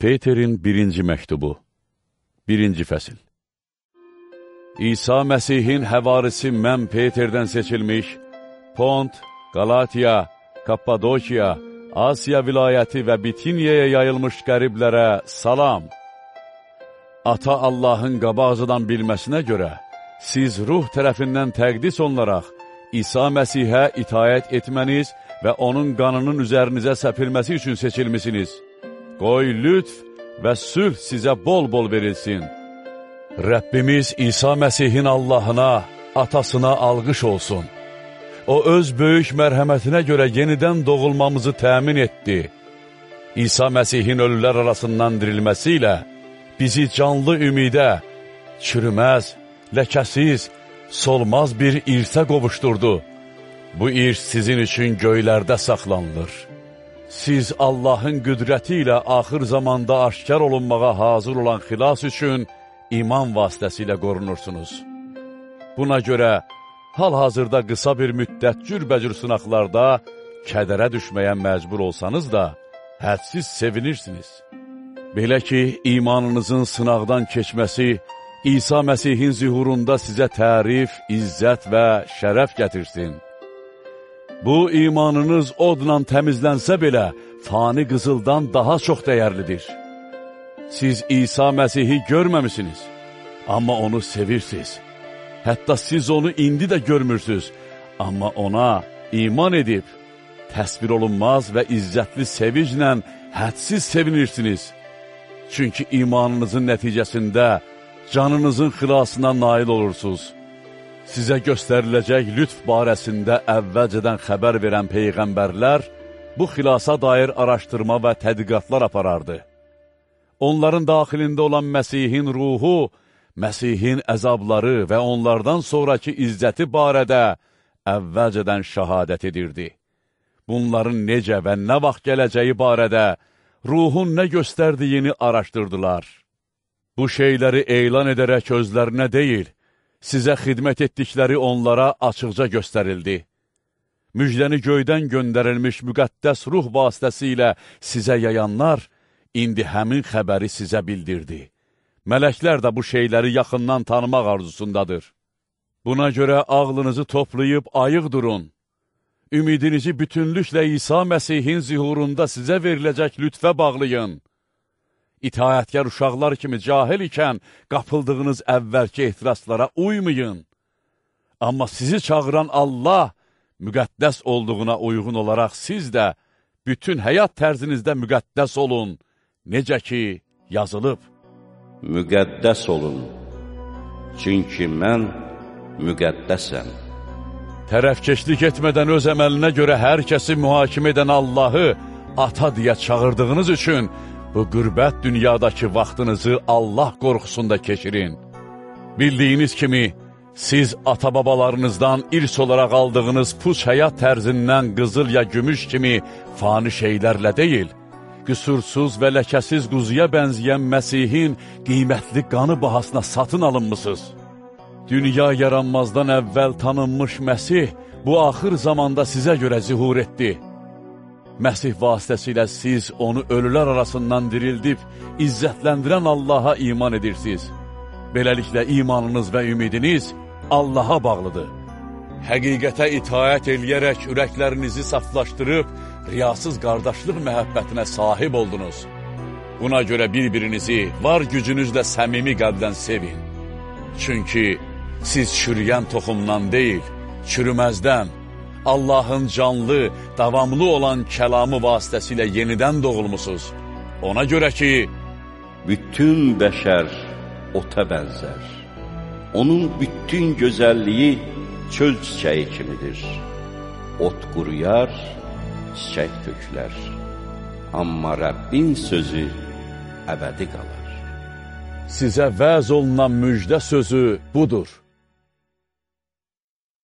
Peterin birinci məktubu Birinci fəsil İsa Məsihin həvarisi mən Peterdən seçilmiş, Pont, Qalatiya, Kappadokiya, Asiya vilayəti və Bitiniyaya yayılmış qəriblərə salam. Ata Allahın qabağıcıdan bilməsinə görə, siz ruh tərəfindən təqdis onlaraq, İsa Məsihə itayət etməniz və onun qanının üzərinizə səpilməsi üçün seçilmisiniz. Qoy lütf və sülh sizə bol-bol verilsin. Rəbbimiz İsa Məsihin Allahına, atasına alqış olsun. O öz böyük mərhəmətinə görə yenidən doğulmamızı təmin etdi. İsa Məsihin ölülər arasından dirilməsi ilə bizi canlı ümidə, çürüməz, ləkəsiz, solmaz bir irsə qovuşturdu. Bu irs sizin üçün göylərdə saxlanılır. Siz Allahın qüdrəti ilə axır zamanda aşkar olunmağa hazır olan xilas üçün iman vasitəsilə qorunursunuz. Buna görə hal-hazırda qısa bir müddət cürbəcür sınaqlarda kədərə düşməyə məcbur olsanız da, hədsiz sevinirsiniz. Belə ki, imanınızın sınaqdan keçməsi İsa Məsihin zühurunda sizə tərif, izzət və şərəf gətirsin. Bu imanınız odla təmizlənsə belə, fani qızıldan daha çox dəyərlidir. Siz İsa Məsihi görməmisiniz, amma onu sevirsiniz. Hətta siz onu indi də görmürsünüz, amma ona iman edib, təsvir olunmaz və izzətli seviclə hədsiz sevinirsiniz. Çünki imanınızın nəticəsində canınızın xilasına nail olursunuz sizə göstəriləcək lütf barəsində əvvəlcədən xəbər verən peyğəmbərlər bu xilasa dair araşdırma və tədqiqatlar aparardı. Onların daxilində olan Məsihin ruhu, Məsihin əzabları və onlardan sonraki izzəti barədə əvvəlcədən şəhadət edirdi. Bunların necə və nə vaxt gələcəyi barədə ruhun nə göstərdiyini araşdırdılar. Bu şeyləri elan edərək özlərinə deyil, sizə xidmət etdikləri onlara açıqca göstərildi. Müjdəni göydən göndərilmiş müqəddəs ruh vasitəsilə sizə yayanlar, indi həmin xəbəri sizə bildirdi. Mələklər də bu şeyləri yaxından tanımaq arzusundadır. Buna görə ağlınızı toplayıb ayıq durun. Ümidinizi bütünlüklə İsa Məsihin zihurunda sizə veriləcək lütfə bağlayın itayətkar uşaqlar kimi cahil ikən qapıldığınız əvvəlki ehtiraslara uymayın. Amma sizi çağıran Allah müqəddəs olduğuna uyğun olaraq siz də bütün həyat tərzinizdə müqəddəs olun, necə ki yazılıb. Müqəddəs olun, çünki mən müqəddəsəm. Tərəfkeşlik etmədən öz əməlinə görə hər kəsi mühakimə edən Allahı ata deyə çağırdığınız üçün bu qürbət dünyadakı vaxtınızı Allah qorxusunda keçirin. Bildiyiniz kimi, siz ata-babalarınızdan irs olaraq aldığınız puç həyat tərzindən qızıl ya gümüş kimi fani şeylərlə deyil, qüsursuz və ləkəsiz quzuya bənzəyən Məsihin qiymətli qanı bahasına satın alınmısınız. Dünya yaranmazdan əvvəl tanınmış Məsih bu axır zamanda sizə görə zihur etdi. Məsih vasitəsilə siz onu ölülər arasından dirildib, izzətləndirən Allaha iman edirsiniz. Beləliklə imanınız və ümidiniz Allaha bağlıdır. Həqiqətə itayət eləyərək ürəklərinizi saflaşdırıb, riyasız qardaşlıq məhəbbətinə sahib oldunuz. Buna görə bir-birinizi var gücünüzlə səmimi qəlbdən sevin. Çünki siz çürüyən toxumdan deyil, çürüməzdən, Allahın canlı, davamlı olan kəlamı vasitəsilə yenidən doğulmusuz. Ona görə ki, bütün bəşər ota bənzər. Onun bütün gözəlliyi çöl çiçəyi kimidir. Ot quruyar, çiçək tökülər. Amma Rəbbin sözü əbədi qalar. Sizə vəz olunan müjdə sözü budur.